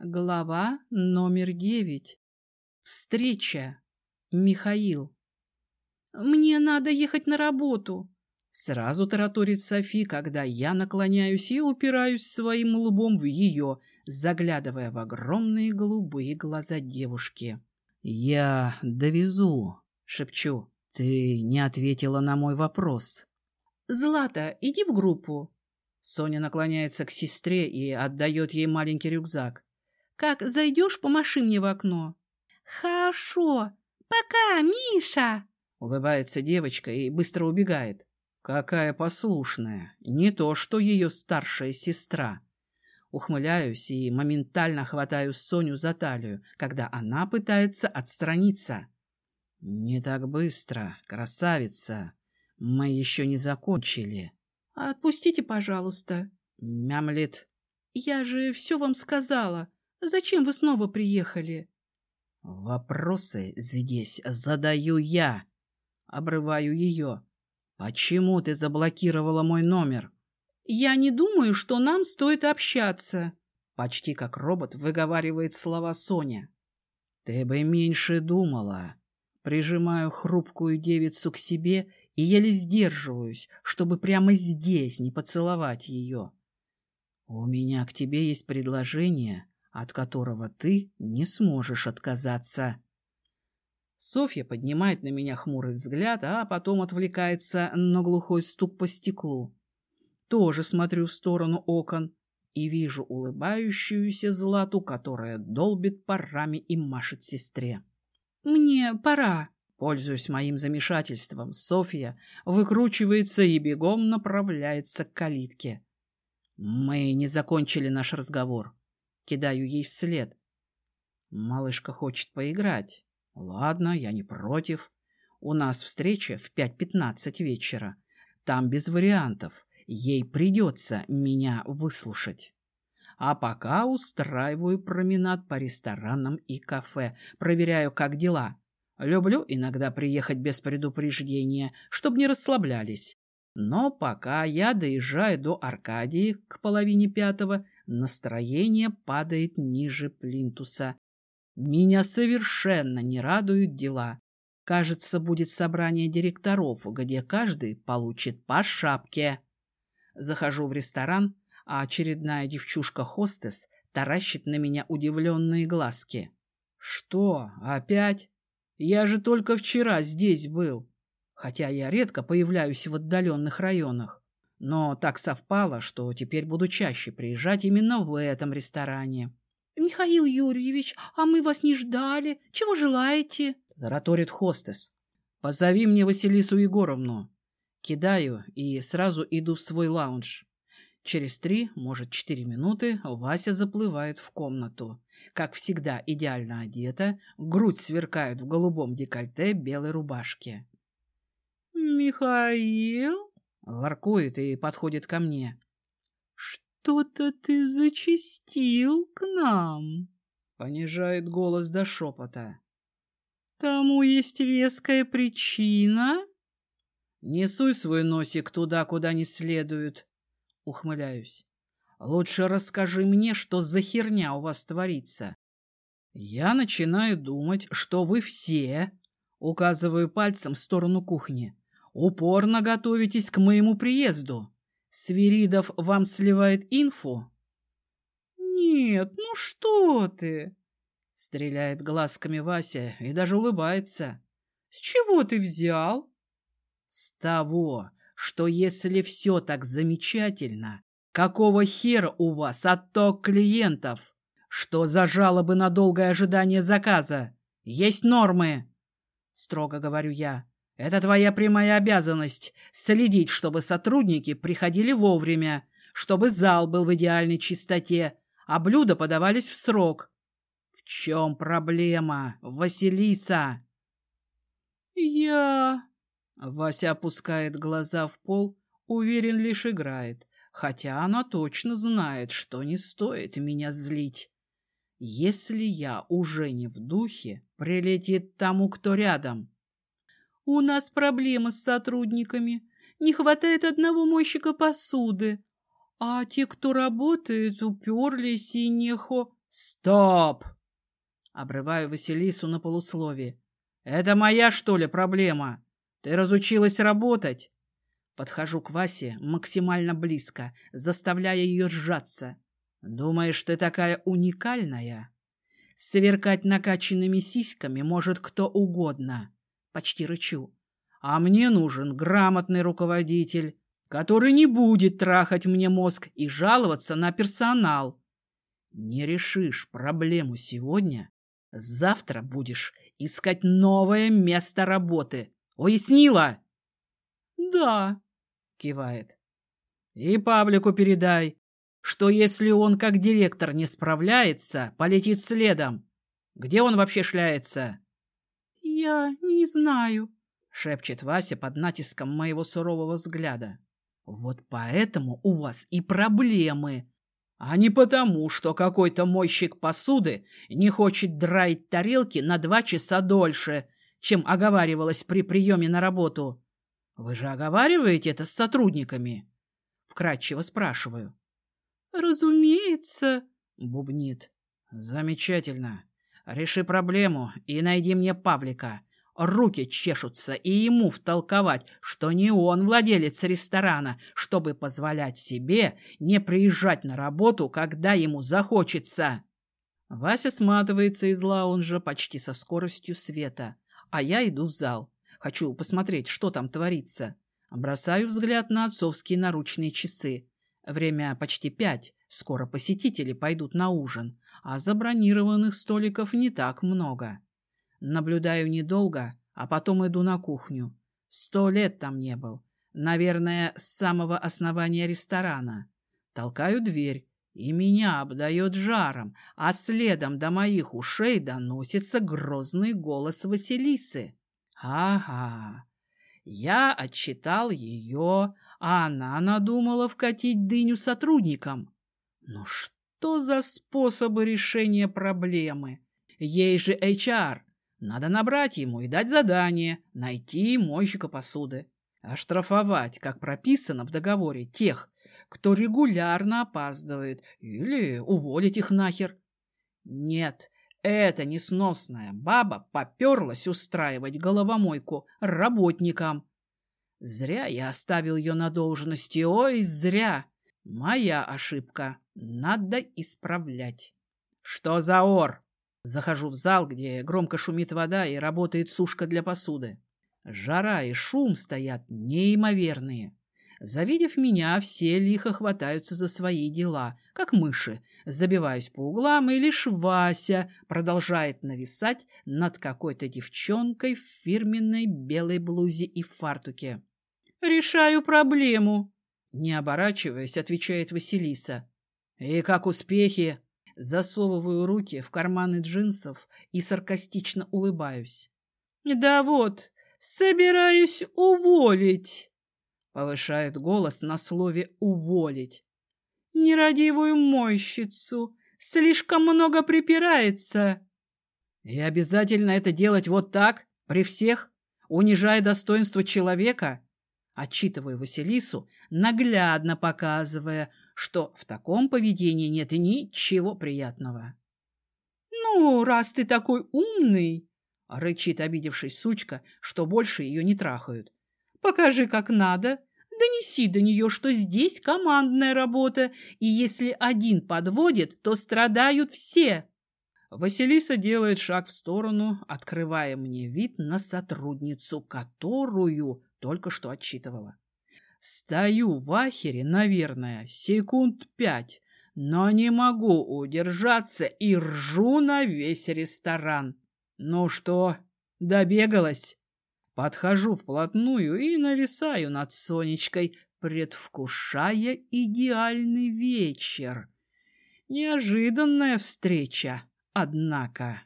Глава номер девять. Встреча. Михаил. «Мне надо ехать на работу!» Сразу тараторит Софи, когда я наклоняюсь и упираюсь своим лбом в ее, заглядывая в огромные голубые глаза девушки. «Я довезу», — шепчу. «Ты не ответила на мой вопрос». «Злата, иди в группу». Соня наклоняется к сестре и отдает ей маленький рюкзак. «Как зайдешь, помаши мне в окно». «Хорошо. Пока, Миша!» Улыбается девочка и быстро убегает. Какая послушная. Не то, что ее старшая сестра. Ухмыляюсь и моментально хватаю Соню за талию, когда она пытается отстраниться. «Не так быстро, красавица. Мы еще не закончили». «Отпустите, пожалуйста», — мямлит. «Я же все вам сказала. Зачем вы снова приехали?» «Вопросы здесь задаю я», — обрываю ее. «Почему ты заблокировала мой номер?» «Я не думаю, что нам стоит общаться», — почти как робот выговаривает слова Соня. «Ты бы меньше думала». Прижимаю хрупкую девицу к себе и еле сдерживаюсь, чтобы прямо здесь не поцеловать ее. «У меня к тебе есть предложение, от которого ты не сможешь отказаться». Софья поднимает на меня хмурый взгляд, а потом отвлекается на глухой стук по стеклу. Тоже смотрю в сторону окон и вижу улыбающуюся Злату, которая долбит парами и машет сестре. «Мне пора», Пользуясь моим замешательством, Софья выкручивается и бегом направляется к калитке. Мы не закончили наш разговор. Кидаю ей вслед. Малышка хочет поиграть. Ладно, я не против. У нас встреча в 5.15 вечера. Там без вариантов. Ей придется меня выслушать. А пока устраиваю променад по ресторанам и кафе, проверяю, как дела. Люблю иногда приехать без предупреждения, чтобы не расслаблялись. Но пока я доезжаю до Аркадии к половине пятого, настроение падает ниже плинтуса. Меня совершенно не радуют дела. Кажется, будет собрание директоров, где каждый получит по шапке. Захожу в ресторан, а очередная девчушка-хостес таращит на меня удивленные глазки. «Что, опять?» Я же только вчера здесь был, хотя я редко появляюсь в отдаленных районах. Но так совпало, что теперь буду чаще приезжать именно в этом ресторане. — Михаил Юрьевич, а мы вас не ждали. Чего желаете? — тараторит хостес. — Позови мне Василису Егоровну. Кидаю и сразу иду в свой лаунж. Через три, может, четыре минуты Вася заплывает в комнату. Как всегда, идеально одета, грудь сверкает в голубом декольте белой рубашки. «Михаил?» — воркует и подходит ко мне. «Что-то ты зачастил к нам?» — понижает голос до шепота. «Тому есть веская причина?» «Не суй свой носик туда, куда не следует», Ухмыляюсь. Лучше расскажи мне, что за херня у вас творится. Я начинаю думать, что вы все, указываю пальцем в сторону кухни, упорно готовитесь к моему приезду. Свиридов вам сливает инфу? Нет, ну что ты? Стреляет глазками Вася и даже улыбается. С чего ты взял? С того, что если все так замечательно, какого хера у вас отток клиентов? Что за жалобы на долгое ожидание заказа? Есть нормы. Строго говорю я. Это твоя прямая обязанность — следить, чтобы сотрудники приходили вовремя, чтобы зал был в идеальной чистоте, а блюда подавались в срок. В чем проблема, Василиса? Я... Вася опускает глаза в пол, уверен, лишь играет, хотя она точно знает, что не стоит меня злить. Если я уже не в духе, прилетит тому, кто рядом. У нас проблемы с сотрудниками. Не хватает одного мойщика посуды. А те, кто работает, уперлись и нехо... Стоп! Обрываю Василису на полусловие. Это моя, что ли, проблема? Ты разучилась работать? Подхожу к Васе максимально близко, заставляя ее сжаться. Думаешь, ты такая уникальная? Сверкать накачанными сиськами может кто угодно. Почти рычу. А мне нужен грамотный руководитель, который не будет трахать мне мозг и жаловаться на персонал. Не решишь проблему сегодня, завтра будешь искать новое место работы. Уяснила? Да, кивает. И Павлику передай, что если он как директор не справляется, полетит следом. Где он вообще шляется? Я не знаю, шепчет Вася под натиском моего сурового взгляда. Вот поэтому у вас и проблемы, а не потому, что какой-то мойщик посуды не хочет драить тарелки на два часа дольше, чем оговаривалось при приеме на работу. Вы же оговариваете это с сотрудниками? Вкратчиво спрашиваю. Разумеется, бубнит. Замечательно. Реши проблему и найди мне Павлика. Руки чешутся и ему втолковать, что не он владелец ресторана, чтобы позволять себе не приезжать на работу, когда ему захочется. Вася сматывается из лаунжа почти со скоростью света, а я иду в зал. Хочу посмотреть, что там творится. Бросаю взгляд на отцовские наручные часы. Время почти пять, скоро посетители пойдут на ужин, а забронированных столиков не так много. Наблюдаю недолго, а потом иду на кухню. Сто лет там не был. Наверное, с самого основания ресторана. Толкаю дверь, и меня обдает жаром, а следом до моих ушей доносится грозный голос Василисы. Ага, я отчитал ее, а она надумала вкатить дыню сотрудникам. Ну что за способы решения проблемы? Ей же HR, надо набрать ему и дать задание, найти мойщика посуды. Оштрафовать, как прописано в договоре, тех, кто регулярно опаздывает, или уволить их нахер. Нет, эта несносная баба поперлась устраивать головомойку работникам. Зря я оставил ее на должности, ой, зря. Моя ошибка, надо исправлять. Что за ор? Захожу в зал, где громко шумит вода и работает сушка для посуды. Жара и шум стоят неимоверные. Завидев меня, все лихо хватаются за свои дела, как мыши. Забиваюсь по углам, и лишь Вася продолжает нависать над какой-то девчонкой в фирменной белой блузе и фартуке. «Решаю проблему», — не оборачиваясь, отвечает Василиса. «И как успехи?» Засовываю руки в карманы джинсов и саркастично улыбаюсь. «Да вот, собираюсь уволить!» Повышает голос на слове «уволить». «Нерадивую мойщицу! Слишком много припирается!» «И обязательно это делать вот так, при всех, унижая достоинство человека?» Отчитываю Василису, наглядно показывая, что в таком поведении нет ничего приятного. «Ну, раз ты такой умный!» — рычит обидевшись сучка, что больше ее не трахают. «Покажи, как надо. Донеси до нее, что здесь командная работа, и если один подводит, то страдают все!» Василиса делает шаг в сторону, открывая мне вид на сотрудницу, которую только что отчитывала. Стою в ахере, наверное, секунд пять, но не могу удержаться и ржу на весь ресторан. Ну что, добегалась? Подхожу вплотную и нависаю над Сонечкой, предвкушая идеальный вечер. Неожиданная встреча, однако.